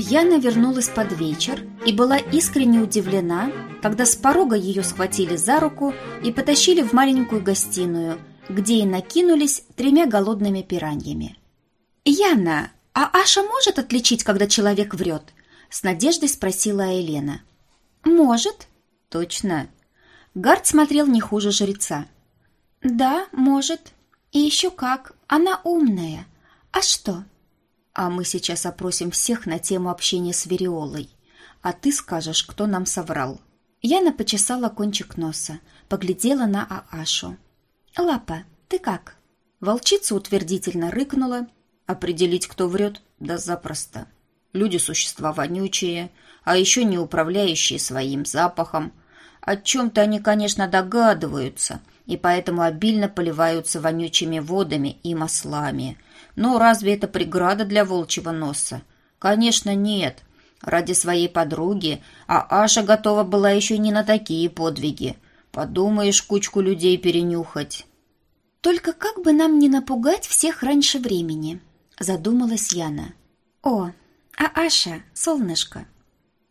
Яна вернулась под вечер и была искренне удивлена, когда с порога ее схватили за руку и потащили в маленькую гостиную, где и накинулись тремя голодными пираньями. «Яна, а Аша может отличить, когда человек врет?» — с надеждой спросила Елена. «Может». «Точно». Гард смотрел не хуже жреца. «Да, может. И еще как. Она умная. А что?» А мы сейчас опросим всех на тему общения с Вериолой. А ты скажешь, кто нам соврал. Яна почесала кончик носа, поглядела на Аашу. «Лапа, ты как?» Волчица утвердительно рыкнула. «Определить, кто врет? Да запросто. Люди существа вонючие, а еще не управляющие своим запахом. О чем-то они, конечно, догадываются, и поэтому обильно поливаются вонючими водами и маслами, но разве это преграда для волчьего носа? Конечно, нет. Ради своей подруги, а Аша готова была еще не на такие подвиги. Подумаешь, кучку людей перенюхать. Только как бы нам не напугать всех раньше времени, задумалась Яна. О, а Аша, солнышко.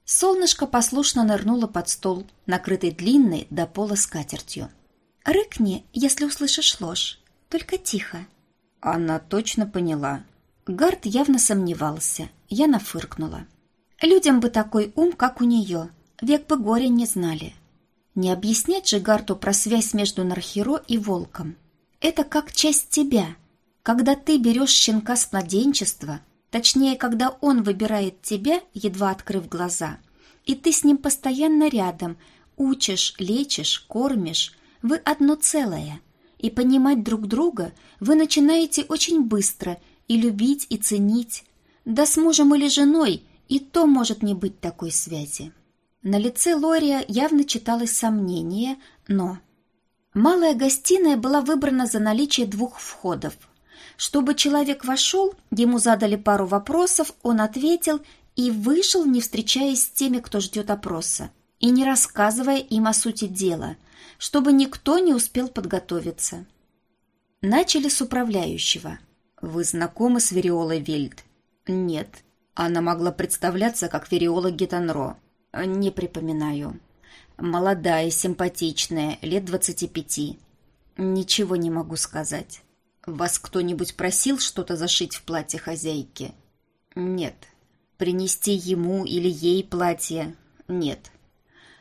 Солнышко послушно нырнуло под стол, накрытый длинной до пола скатертью. Рыкни, если услышишь ложь, только тихо. Она точно поняла. Гард явно сомневался. Я нафыркнула. Людям бы такой ум, как у нее. Век бы горя не знали. Не объяснять же Гарту про связь между Нархеро и волком. Это как часть тебя. Когда ты берешь щенка с младенчества, точнее, когда он выбирает тебя, едва открыв глаза, и ты с ним постоянно рядом, учишь, лечишь, кормишь, вы одно целое – и понимать друг друга вы начинаете очень быстро и любить, и ценить. Да с мужем или женой и то может не быть такой связи. На лице Лория явно читалось сомнение, но... Малая гостиная была выбрана за наличие двух входов. Чтобы человек вошел, ему задали пару вопросов, он ответил и вышел, не встречаясь с теми, кто ждет опроса, и не рассказывая им о сути дела – чтобы никто не успел подготовиться. Начали с управляющего. «Вы знакомы с Вериолой Вельд?» «Нет». Она могла представляться как Вериола Гетанро. «Не припоминаю». «Молодая, симпатичная, лет двадцати пяти». «Ничего не могу сказать». «Вас кто-нибудь просил что-то зашить в платье хозяйки?» «Нет». «Принести ему или ей платье?» «Нет».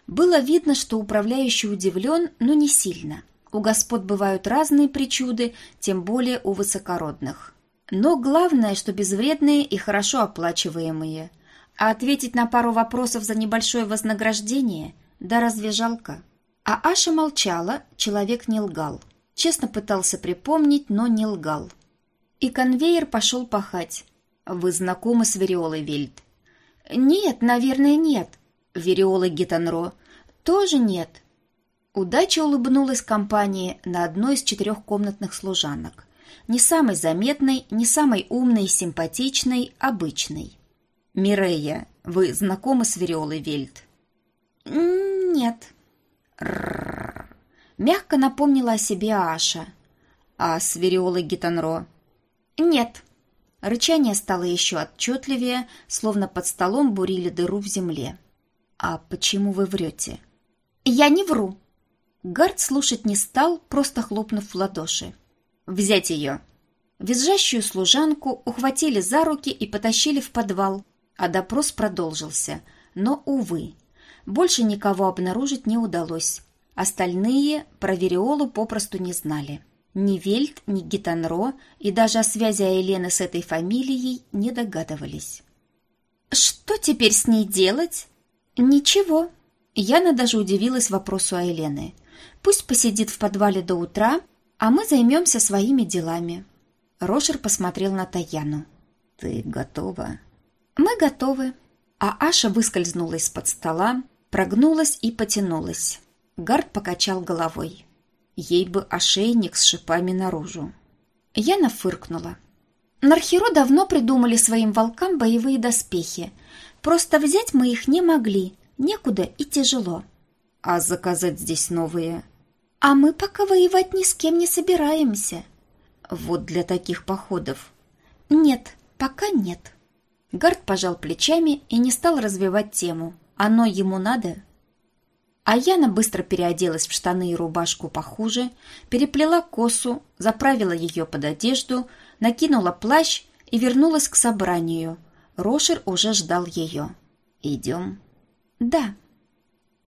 Было видно, что управляющий удивлен, но не сильно. У господ бывают разные причуды, тем более у высокородных. Но главное, что безвредные и хорошо оплачиваемые. А ответить на пару вопросов за небольшое вознаграждение, да разве жалко? А Аша молчала, человек не лгал. Честно пытался припомнить, но не лгал. И конвейер пошел пахать. «Вы знакомы с Вериолой Вельд?» «Нет, наверное, нет», Вериолы Гитанро тоже нет. Удача улыбнулась компании на одной из четырехкомнатных служанок. Не самой заметной, не самой умной симпатичной, обычной. «Мирея, вы знакомы с Вериолой Вельт?» «Нет». Мягко напомнила о себе Аша. «А с Вериолой Гитанро?» «Нет». Рычание стало еще отчетливее, словно под столом бурили дыру в земле. «А почему вы врете?» «Я не вру!» Гард слушать не стал, просто хлопнув в ладоши. «Взять ее!» Визжащую служанку ухватили за руки и потащили в подвал, а допрос продолжился. Но, увы, больше никого обнаружить не удалось. Остальные про Вериолу попросту не знали. Ни Вельт, ни Гитанро и даже о связи Елены с этой фамилией не догадывались. «Что теперь с ней делать?» «Ничего». Яна даже удивилась вопросу Айлены. «Пусть посидит в подвале до утра, а мы займемся своими делами». Рошер посмотрел на Таяну. «Ты готова?» «Мы готовы». А Аша выскользнула из-под стола, прогнулась и потянулась. Гард покачал головой. Ей бы ошейник с шипами наружу. Яна фыркнула. Нархеро давно придумали своим волкам боевые доспехи — Просто взять мы их не могли, некуда и тяжело. А заказать здесь новые? А мы пока воевать ни с кем не собираемся. Вот для таких походов. Нет, пока нет. Гард пожал плечами и не стал развивать тему. Оно ему надо? А Яна быстро переоделась в штаны и рубашку похуже, переплела косу, заправила ее под одежду, накинула плащ и вернулась к собранию. Рошер уже ждал ее. «Идем?» «Да»,